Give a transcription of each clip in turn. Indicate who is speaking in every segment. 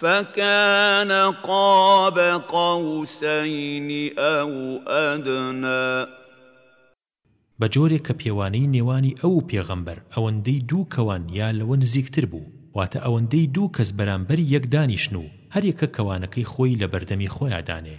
Speaker 1: فَکانَ قاب قوسین او ادنی.
Speaker 2: بە جۆرێک کە پێوانەی نێوانی ئەو و پێغەمبەر ئەوەندەی دوو کەوان یا لەوە نزیکتر بوو، واتە ئەوەندەی دوو کەس بەرامبەری یەک دانیشن و هەر یەکە کەوانەکەی خۆی لە بەردەمی
Speaker 1: خۆیا دانێ.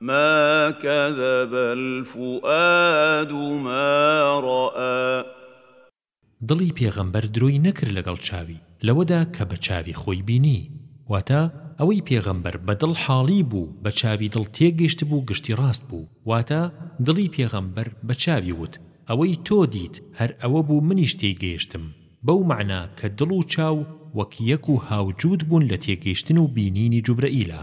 Speaker 1: ما
Speaker 2: کذب الفواد
Speaker 1: ما رأى.
Speaker 2: دڵی پێغەمبەر درۆی نەکرد لەگەڵ چاوی لەوەدا کە بە چاوی خۆی بینی، واتە، ئەوەی پێغەمبەر بە دڵ حاڵی بوو بە چاوی دڵ تێگەشتبوو گشتی ڕاست بوو، واتە، دڵی پێغەمبەر بە چاوی وت، ئەوەی تۆ دیت هەر ئەوە بوو منیش تێی گەیشتم، بەو مەعنا کە دڵ و چاو وەک یەک و هاوجووت بوون لە تێگەیشتن و بینینی جوبرەئیلە.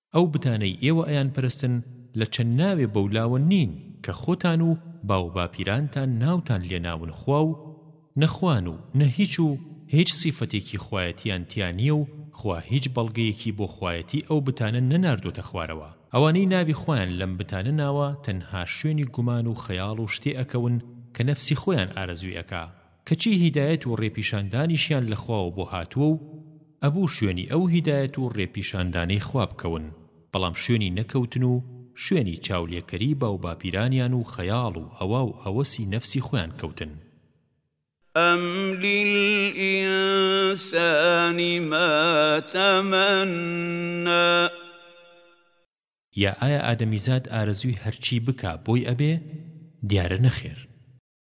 Speaker 2: ئەو بتانەی
Speaker 1: ئێوە ئەیانپەرستن لە چەند ناوێ بەولاوە نین کە خۆتان و باوباپیرانتان ناوتان لێ ناون خوا و نە خوان و نە هیچ و هیچ سیفەتێکی خوایەتیان تیا نیە و خوا هیچ بەڵگەیەکی بۆ خوایەتی ئەو بتانە نەناردۆتە خوارەوە ئەوانەی ناوی خوایان لەم بتانە ناوە تەنها شوێنی گومان و خەیاڵ و شتێ ئەکەون کە نەفسی خۆیان ئارەزوی ئەکا کەچی هیدایەت و ڕێپیشاندانیشیان لە خواوە بۆ هاتووە و ئەبوو شوێنی ئەو هیدایەت و ڕێپیشاندانەی خوا بکەون بەڵام شوێنی نەکەوتن و شوێنی چاولێکەری باوباپیرانیان و خەیاڵ و هەوا و هەوەسی نەفسی خۆیان کەوتن.
Speaker 3: ئەم للئینسان ما تمنی.
Speaker 1: یا ئایا ئادەمیزاد ئارەزووی هەرچی بکا بۆی ئەبێ؟ دیارە نەخێر.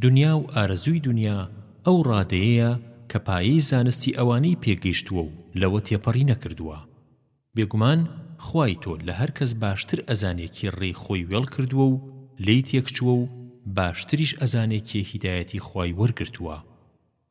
Speaker 1: دنیا و ئارەزووی دنیا ئەو ڕادەیەیە کە پایەی زانستی ئەوانەی پێگەیشتووە و
Speaker 2: لەوە تێپەڕی نەکردووە. بێگومان خوای تۆ لە هەر کەس باشتر ئەزانێ کێ ڕێی خۆی وێڵ کردووە و لێی تێکچووە و باشتریش ئەزانێ کێ هیدایەتی خوای وەرگرتووە.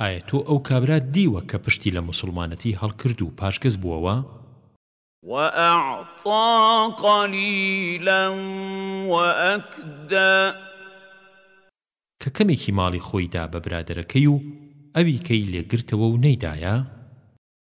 Speaker 2: ئایا تۆ ئەو کابرات دیوە کە پشتی لە موسوڵمانەتی هەڵکرد و پاشگەز بووەوە؟
Speaker 1: وَأَعْطَى قَلِيلًا وَأَکْدَى.
Speaker 2: کە کەمێکی ماڵی خۆی دا بە برادەرەکەی و ئەوی کەی لێ گرتەوە و
Speaker 1: نەیدایە؟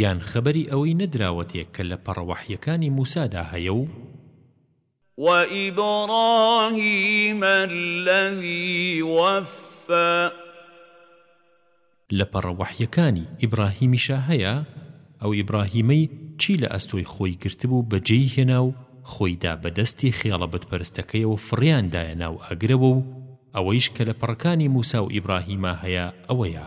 Speaker 2: یان خەبەری ئەوەی نەدراوەتێ کە لە پەڕە وەحییەکانی مووسادا هەیە و.
Speaker 1: وَإِبْرَاهِیمَ الَّذِی وَفَّا.
Speaker 2: لە پەڕە وەحییەکانی ئیبڕاهیمیشا هەیە، ئەو ئیبڕاهیمەی چی لە ئەستۆی خۆی گرتبوو بەجێی هێنا و خۆی دا بە دەستی خێڵە بتپەرستەکەیەوە فڕێیان دایە ناو ئاگرەوە و ئەوەیش کە لە پەڕەکانی مووسا و ئیبڕاهیما هەیە ئەوەیە.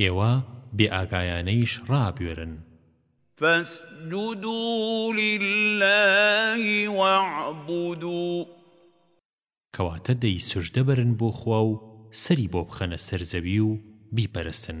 Speaker 2: ئێوە بێ ئاگایانەیش ڕابوێرن.
Speaker 1: فاسجدوا للە واعبدوا.
Speaker 2: کەواتە دەی سوژدە بەرن بۆ خوا و سەری بۆ بخەنە سەر زەوی و بیپەرستن.